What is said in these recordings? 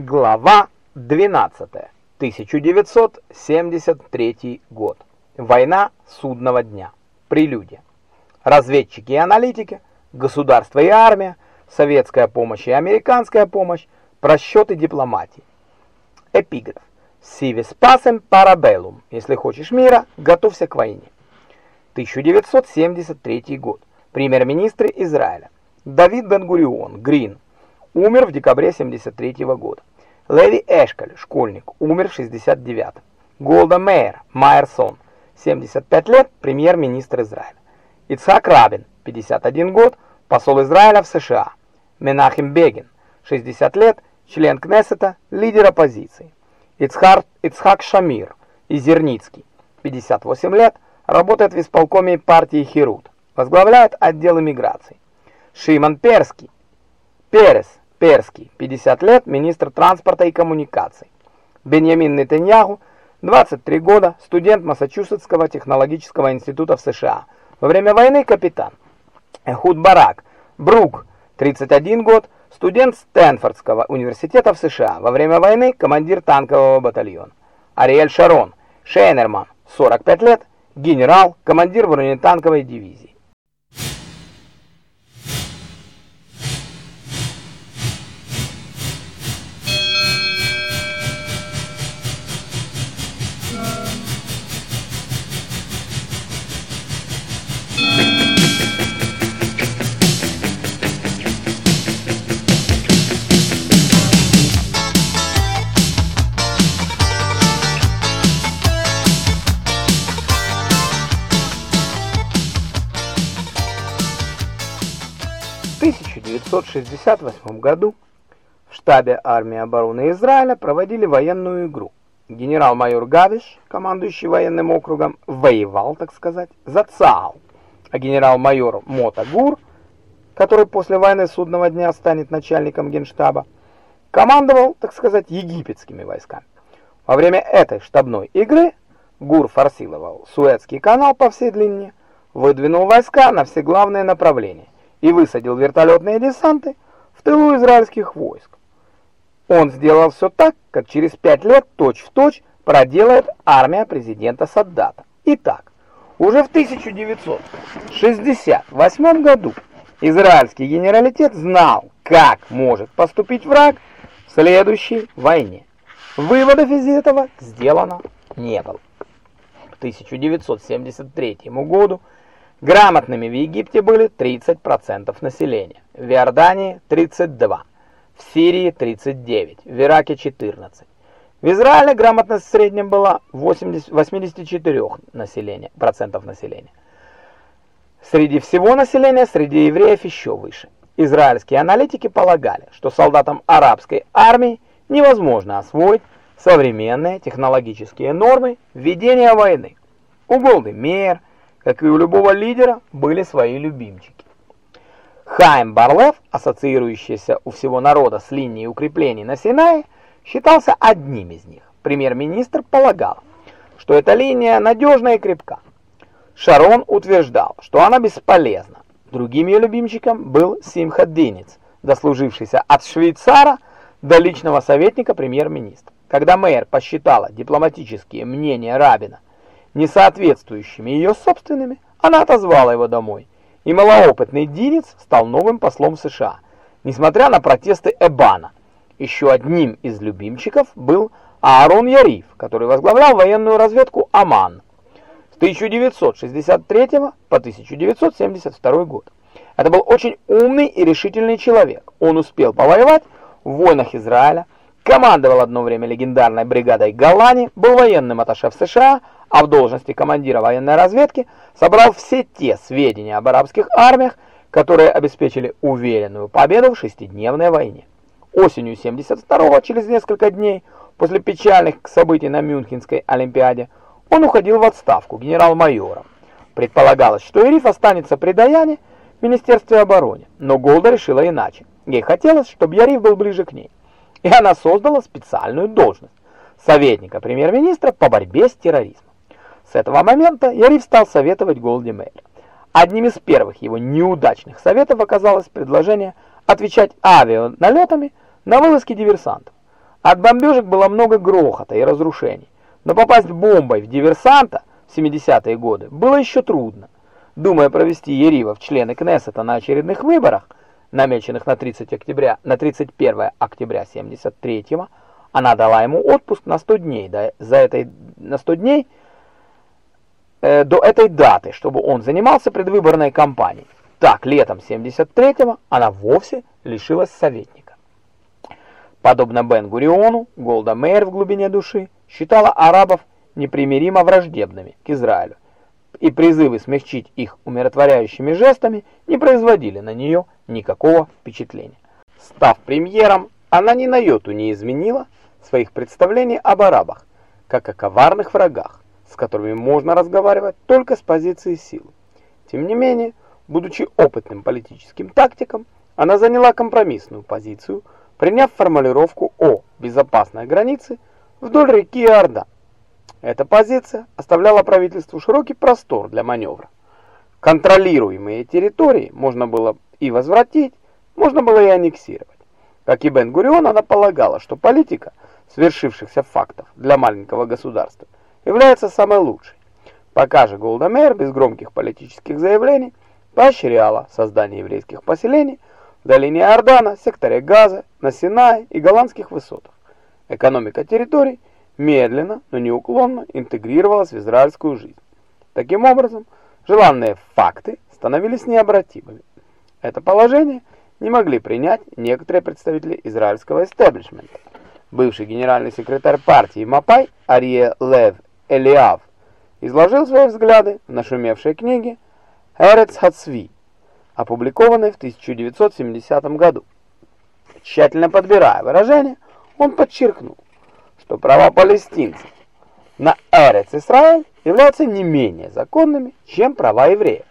Глава 12. 1973 год. Война судного дня. Прелюдия. Разведчики и аналитики, государство и армия, советская помощь и американская помощь, просчеты дипломатии. Эпиграф. Сивис пасем парабеллум. Если хочешь мира, готовься к войне. 1973 год. Премьер-министр Израиля. Давид Бен-Гурион, Грин, умер в декабре 73 -го года. Леви Эшкаль, школьник, умер в 69-м. Голда Мейер, Майерсон, 75 лет, премьер-министр Израиля. Ицхак Рабин, 51 год, посол Израиля в США. Менахим Бегин, 60 лет, член Кнессета, лидер оппозиции. Ицхар, Ицхак Шамир, Изерницкий, 58 лет, работает в исполкоме партии Херут, возглавляет отдел иммиграции. Шимон Перский, Перес, Перский, 50 лет, министр транспорта и коммуникаций. Беньямин Нетаньяху, 23 года, студент Массачусетского технологического института в США. Во время войны капитан. Эхуд Барак, Брук, 31 год, студент Стэнфордского университета в США. Во время войны командир танкового батальона. Ариэль Шарон, Шейнерман, 45 лет, генерал, командир бронетанковой дивизии. 1968 году в штабе армии обороны Израиля проводили военную игру. Генерал-майор Гавиш, командующий военным округом, воевал, так сказать, за ЦАУ, а генерал-майор Мота Гур, который после войны судного дня станет начальником генштаба, командовал, так сказать, египетскими войсками. Во время этой штабной игры Гур форсировал Суэцкий канал по всей длине, выдвинул войска на все главные направления и высадил вертолетные десанты в тылу израильских войск. Он сделал все так, как через пять лет точь-в-точь точь проделает армия президента Саддата. Итак, уже в 1968 году израильский генералитет знал, как может поступить враг в следующей войне. Выводов из этого сделано не было. К 1973 году Грамотными в Египте были 30% населения, в Иордании 32%, в Сирии 39%, в Ираке 14%. В Израиле грамотность в среднем была 80, 84 населения, населения. Среди всего населения, среди евреев еще выше. Израильские аналитики полагали, что солдатам арабской армии невозможно освоить современные технологические нормы ведения войны. У Голды Мейер как и у любого лидера, были свои любимчики. Хайм Барлев, ассоциирующийся у всего народа с линией укреплений на Синае, считался одним из них. Премьер-министр полагал, что эта линия надежна и крепка. Шарон утверждал, что она бесполезна. Другим ее любимчиком был Симха Динец, дослужившийся от швейцара до личного советника премьер-министра. Когда мэр посчитала дипломатические мнения Рабина не соответствующими ее собственными, она отозвала его домой, и малоопытный Динец стал новым послом США, несмотря на протесты Эбана. Еще одним из любимчиков был Аарон Яриф, который возглавлял военную разведку Оман с 1963 по 1972 год. Это был очень умный и решительный человек. Он успел повоевать в войнах Израиля, командовал одно время легендарной бригадой Голлани, был военным атташе в США, а в должности командира военной разведки собрал все те сведения об арабских армиях, которые обеспечили уверенную победу в шестидневной войне. Осенью 72-го, через несколько дней после печальных событий на Мюнхенской Олимпиаде, он уходил в отставку генерал-майором. Предполагалось, что Ириф останется при Даяне в Министерстве обороны, но Голда решила иначе. Ей хотелось, чтобы Яриф был ближе к ней, и она создала специальную должность советника премьер-министра по борьбе с терроризмом. С этого момента Яриф стал советовать Голди Мэйр. Одним из первых его неудачных советов оказалось предложение отвечать авианалетами на вылазки диверсантов. От бомбежек было много грохота и разрушений, но попасть бомбой в диверсанта в 70-е годы было еще трудно. Думая провести Ерива в члены Кнессета на очередных выборах, намеченных на 30 октября, на 31 октября 73-го, она дала ему отпуск на 100 дней, да, за этой на 100 дней э, до этой даты, чтобы он занимался предвыборной кампанией. Так, летом 73-го она вовсе лишилась советника. Подобно Бен-Гуриону, Голда Меир в глубине души считала арабов непримиримо враждебными к Израилю, и призывы смягчить их умиротворяющими жестами не производили на нее никакого впечатления. Став премьером, она ни на йоту не изменила своих представлений об арабах, как о коварных врагах, с которыми можно разговаривать только с позиции силы. Тем не менее, будучи опытным политическим тактиком, она заняла компромиссную позицию, приняв формулировку о безопасной границе вдоль реки Иордан. Эта позиция оставляла правительству широкий простор для маневра. Контролируемые территории можно было и возвратить, можно было и аннексировать. Как и Бен-Гурион, она полагала, что политика свершившихся фактов для маленького государства является самой лучшей. Пока же Голда без громких политических заявлений поощряла создание еврейских поселений в долине Иордана, секторе Газа, на Синае и голландских высотах. Экономика территорий медленно, но неуклонно интегрировалась в израильскую жизнь. Таким образом, желанные факты становились необратимыми. Это положение не могли принять некоторые представители израильского истеблишмента. Бывший генеральный секретарь партии Мапай Арье Лев Элиав изложил свои взгляды в нашумевшей книге «Эрец Хацви», опубликованной в 1970 году. Тщательно подбирая выражения, он подчеркнул, что права палестинцев на Эрец Исраэль являются не менее законными, чем права евреев.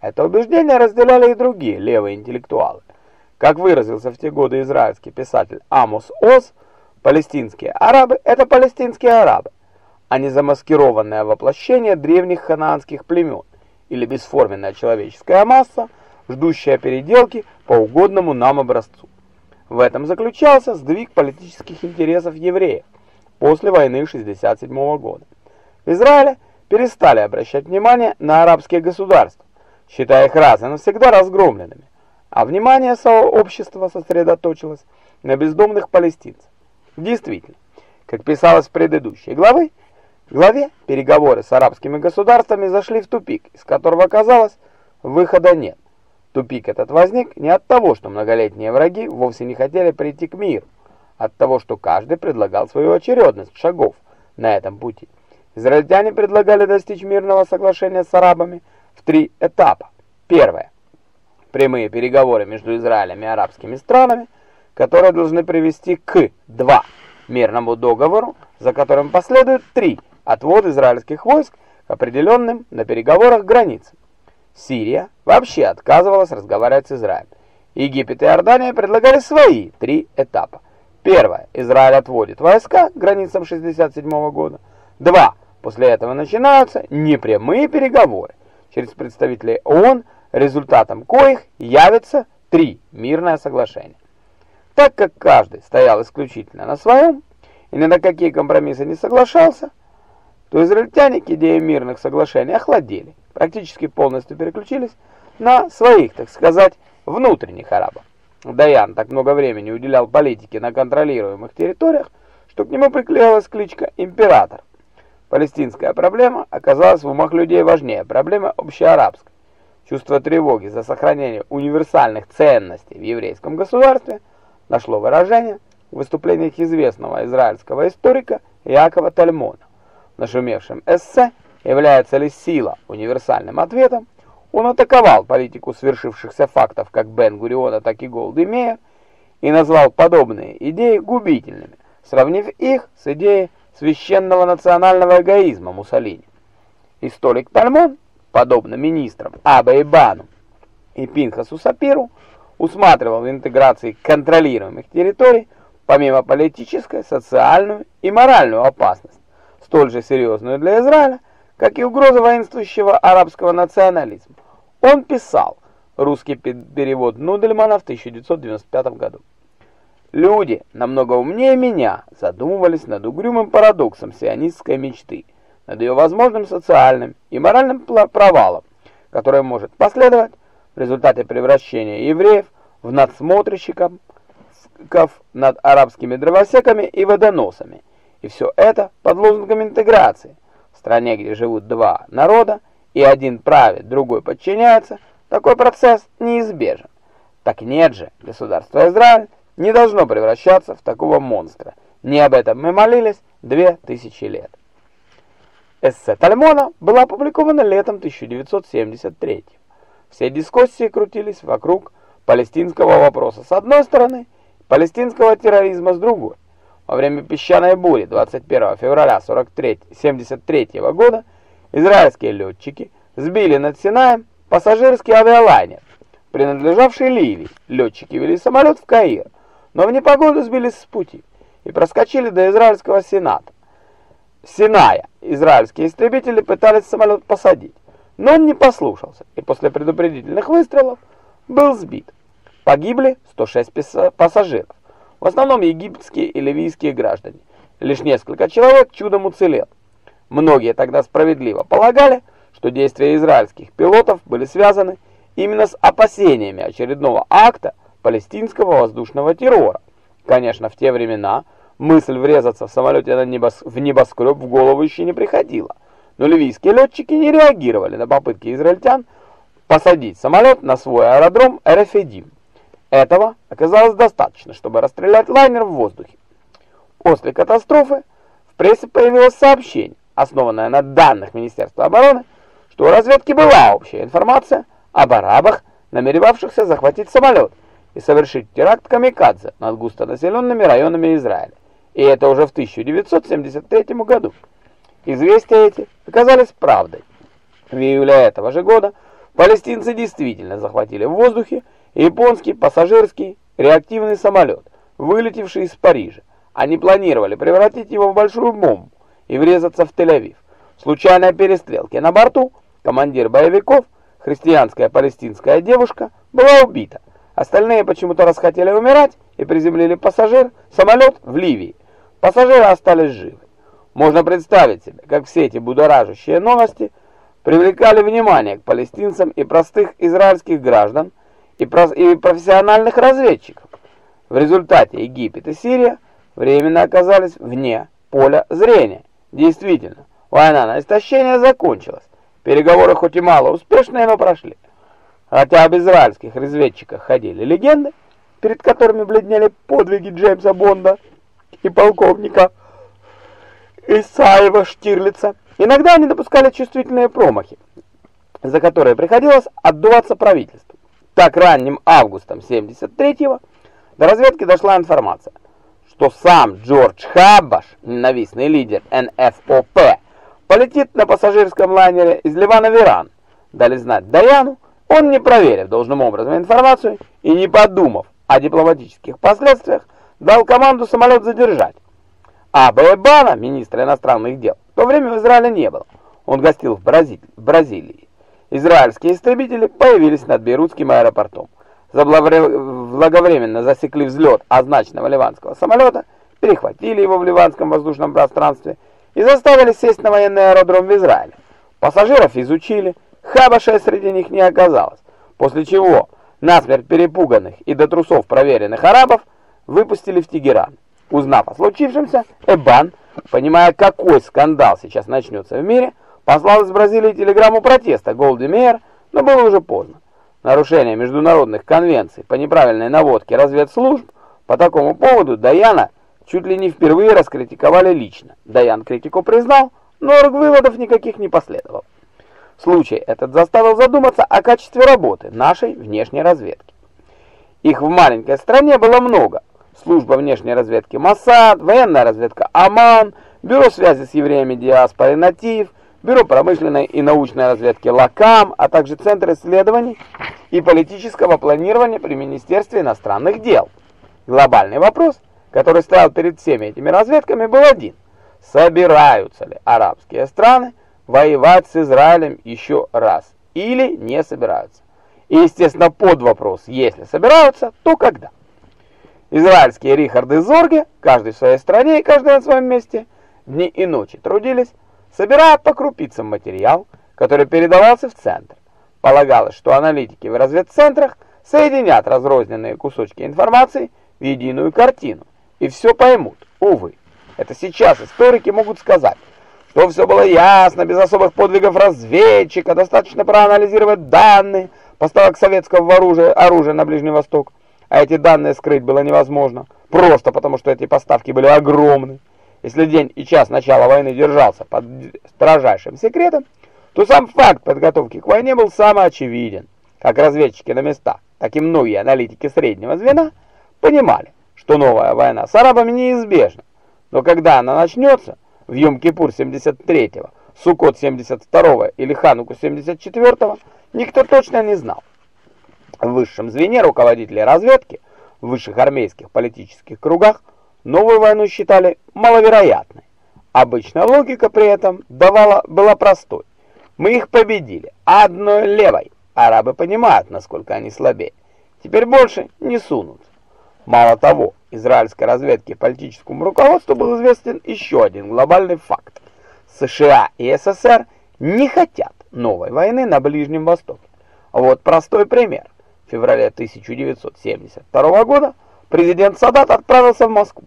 Это убеждение разделяли и другие левые интеллектуалы. Как выразился в те годы израильский писатель Амос Оз, палестинские арабы – это палестинские арабы, а не замаскированное воплощение древних ханаанских племен или бесформенная человеческая масса, ждущая переделки по угодному нам образцу. В этом заключался сдвиг политических интересов евреев после войны 67 года. В Израиле перестали обращать внимание на арабские государства, считая их раз и навсегда разгромленными, а внимание сообщества сосредоточилось на бездомных палестинцах. Действительно, как писалось в предыдущей главе, главе переговоры с арабскими государствами зашли в тупик, из которого, оказалось, выхода нет. Тупик этот возник не от того, что многолетние враги вовсе не хотели прийти к миру, от того, что каждый предлагал свою очередность шагов на этом пути. Израильтяне предлагали достичь мирного соглашения с арабами в три этапа. Первое. Прямые переговоры между Израилем и арабскими странами, которые должны привести к 2. Мирному договору, за которым последует 3. Отвод израильских войск к определенным на переговорах границам. Сирия вообще отказывалась разговаривать с Израилем. Египет и Иордания предлагали свои три этапа. Первое. Израиль отводит войска к границам 67 года. Два. После этого начинаются непрямые переговоры через представителей ООН, результатом коих явится три мирное соглашение. Так как каждый стоял исключительно на своем и ни на какие компромиссы не соглашался, то израильтяне к идее мирных соглашений охладели, практически полностью переключились на своих, так сказать, внутренних арабов. Даян так много времени уделял политике на контролируемых территориях, что к нему приклеилась кличка «Император». Палестинская проблема оказалась в умах людей важнее проблемы общеарабской. Чувство тревоги за сохранение универсальных ценностей в еврейском государстве нашло выражение в выступлениях известного израильского историка Якова Тальмона. В нашумевшем эссе «Является ли сила универсальным ответом?» Он атаковал политику свершившихся фактов как Бен-Гуриона, так и Голды Меир и назвал подобные идеи губительными, сравнив их с идеей священного национального эгоизма Муссолини. Историк Тальмон, подобно министрам Аба и Бану и Пинхасу Сапиру, усматривал в интеграции контролируемых территорий помимо политической, социальную и моральную опасность, столь же серьезную для Израиля, как и угроза воинствующего арабского национализма. Он писал русский перевод Нудельмана в 1995 году. Люди, намного умнее меня, задумывались над угрюмым парадоксом сионистской мечты, над ее возможным социальным и моральным провалом, который может последовать в результате превращения евреев в надсмотрщиков над арабскими дровосеками и водоносами. И все это под лозунгом интеграции. В стране, где живут два народа, и один правит, другой подчиняется, такой процесс неизбежен. Так нет же, государство Израиль не должно превращаться в такого монстра. Не об этом мы молились две тысячи лет. Эссе Тальмона была опубликована летом 1973 Все дискуссии крутились вокруг палестинского вопроса с одной стороны, палестинского терроризма с другой. Во время песчаной бури 21 февраля 1973 года израильские летчики сбили над Синаем пассажирский авиалайнер, принадлежавший Ливии. Летчики вели самолет в Каир, но в непогоду сбились с пути и проскочили до израильского сената. Синая израильские истребители пытались самолет посадить, но он не послушался и после предупредительных выстрелов был сбит. Погибли 106 пассажиров, в основном египетские и ливийские граждане. Лишь несколько человек чудом уцелел. Многие тогда справедливо полагали, что действия израильских пилотов были связаны именно с опасениями очередного акта палестинского воздушного террора. Конечно, в те времена мысль врезаться в самолете на небос... в небоскреб в голову еще не приходила, но ливийские летчики не реагировали на попытки израильтян посадить самолет на свой аэродром Эрефедим. Этого оказалось достаточно, чтобы расстрелять лайнер в воздухе. После катастрофы в прессе появилось сообщение, основанное на данных Министерства обороны, что у разведки была общая информация об арабах, намеревавшихся захватить самолет и совершить теракт камикадзе над густонаселенными районами Израиля. И это уже в 1973 году. Известия эти оказались правдой. В июле этого же года палестинцы действительно захватили в воздухе японский пассажирский реактивный самолет, вылетевший из Парижа. Они планировали превратить его в большую бомбу и врезаться в Тель-Авив. В случайной перестрелке на борту командир боевиков, христианская палестинская девушка, была убита. Остальные почему-то расхотели умирать и приземлили пассажир, самолет в Ливии. Пассажиры остались живы. Можно представить себе, как все эти будоражащие новости привлекали внимание к палестинцам и простых израильских граждан, и, и профессиональных разведчиков. В результате Египет и Сирия временно оказались вне поля зрения. Действительно, война на истощение закончилась. Переговоры хоть и мало успешные, но прошли. Хотя об израильских разведчиках ходили легенды, перед которыми бледнели подвиги Джеймса Бонда и полковника Исаева Штирлица, иногда они допускали чувствительные промахи, за которые приходилось отдуваться правительству. Так ранним августом 73-го до разведки дошла информация, что сам Джордж Хаббаш, ненавистный лидер НФОП, полетит на пассажирском лайнере из Ливана в Иран. Дали знать Даяну, он, не проверив должным образом информацию и не подумав о дипломатических последствиях, дал команду самолет задержать. А Баебана, министра иностранных дел, в то время в Израиле не было. Он гостил в, Брази... в Бразилии. Израильские истребители появились над Бейрутским аэропортом. Заблаговременно засекли взлет означенного ливанского самолета, перехватили его в ливанском воздушном пространстве и заставили сесть на военный аэродром в Израиле. Пассажиров изучили, Хабаша среди них не оказалось, после чего насмерть перепуганных и до трусов проверенных арабов выпустили в Тегеран. Узнав о случившемся, Эбан, понимая, какой скандал сейчас начнется в мире, послал из Бразилии телеграмму протеста Голди Меир, но было уже поздно. Нарушение международных конвенций по неправильной наводке разведслужб по такому поводу Даяна чуть ли не впервые раскритиковали лично. Даян критику признал, но выводов никаких не последовало. Случай этот заставил задуматься о качестве работы нашей внешней разведки. Их в маленькой стране было много. Служба внешней разведки Моссад, военная разведка Аман, Бюро связи с евреями диаспоры Натив, Бюро промышленной и научной разведки Лакам, а также Центр исследований и политического планирования при Министерстве иностранных дел. Глобальный вопрос, который стоял перед всеми этими разведками, был один. Собираются ли арабские страны воевать с Израилем еще раз или не собираются. И, естественно, под вопрос, если собираются, то когда. Израильские Рихарды Зорге, каждый в своей стране и каждый на своем месте, дни и ночи трудились, собирая по крупицам материал, который передавался в центр. Полагалось, что аналитики в разведцентрах соединят разрозненные кусочки информации в единую картину и все поймут. Увы, это сейчас историки могут сказать, что все было ясно, без особых подвигов разведчика, достаточно проанализировать данные поставок советского оружия, оружия на Ближний Восток, а эти данные скрыть было невозможно, просто потому что эти поставки были огромны. Если день и час начала войны держался под строжайшим секретом, то сам факт подготовки к войне был самый очевиден. Как разведчики на местах, так и многие аналитики среднего звена понимали, что новая война с арабами неизбежна. Но когда она начнется, в Йом-Кипур 73-го, Суккот 72-го или Хануку 74-го, никто точно не знал. В высшем звене руководители разведки, в высших армейских политических кругах, новую войну считали маловероятной. Обычно логика при этом давала, была простой. Мы их победили одной левой. Арабы понимают, насколько они слабее. Теперь больше не сунут. Мало того, израильской разведке и политическому руководству был известен еще один глобальный факт. США и СССР не хотят новой войны на Ближнем Востоке. Вот простой пример. В феврале 1972 года президент Садат отправился в Москву.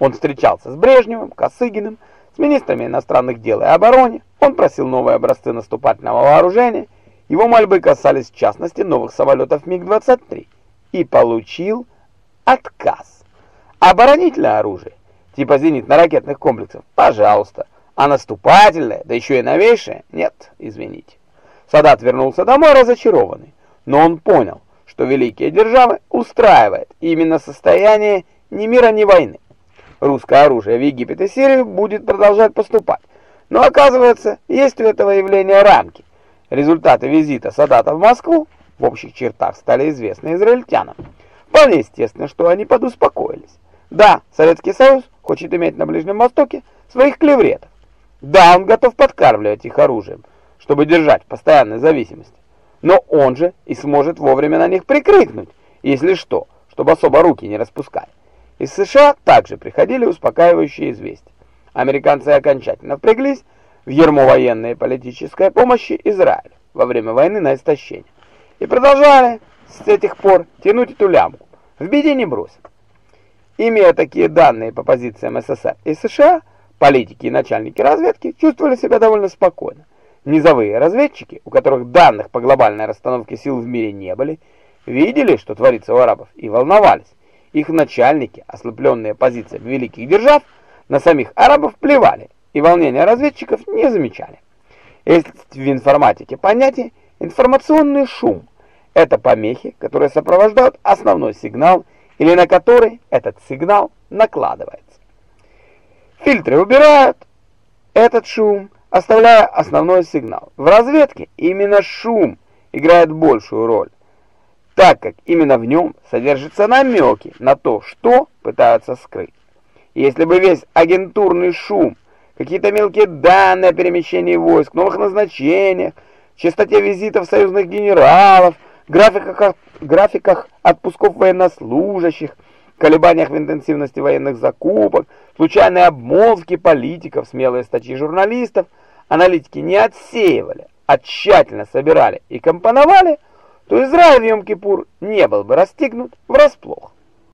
Он встречался с Брежневым, Косыгиным, с министрами иностранных дел и обороны. Он просил новые образцы наступательного вооружения. Его мольбы касались в частности новых самолетов МиГ-23 и получил отказ. Оборонительное оружие, типа зенитно-ракетных комплексов, пожалуйста. А наступательное, да еще и новейшее, нет, извините. Садат вернулся домой разочарованный, но он понял, что великие державы устраивает именно состояние ни мира, ни войны. Русское оружие в Египет и Сирию будет продолжать поступать. Но оказывается, есть у этого явления рамки. Результаты визита Садата в Москву в общих чертах стали известны израильтянам. Вполне естественно, что они подуспокоились. Да, Советский Союз хочет иметь на Ближнем Востоке своих клевретов. Да, он готов подкармливать их оружием, чтобы держать в постоянной зависимости. Но он же и сможет вовремя на них прикрикнуть, если что, чтобы особо руки не распускали. Из США также приходили успокаивающие известия. Американцы окончательно впряглись в ермо военной и политической помощи Израилю во время войны на истощение и продолжали с этих пор тянуть эту лямку. В беде не бросят. Имея такие данные по позициям СССР и США, политики и начальники разведки чувствовали себя довольно спокойно. Низовые разведчики, у которых данных по глобальной расстановке сил в мире не были, видели, что творится у арабов, и волновались. Их начальники, ослепленные позициями великих держав, на самих арабов плевали, и волнения разведчиков не замечали. Есть в информатике понятие «информационный шум», это помехи, которые сопровождают основной сигнал или на который этот сигнал накладывается. Фильтры убирают этот шум, оставляя основной сигнал. В разведке именно шум играет большую роль, так как именно в нем содержатся намеки на то, что пытаются скрыть. Если бы весь агентурный шум, какие-то мелкие данные о перемещении войск, новых назначениях, частоте визитов союзных генералов – графиках, графиках отпусков военнослужащих, колебаниях в интенсивности военных закупок, случайные обмолвки политиков, смелые статьи журналистов, аналитики не отсеивали, а тщательно собирали и компоновали, то Израиль в Йом-Кипур не был бы расстигнут врасплох.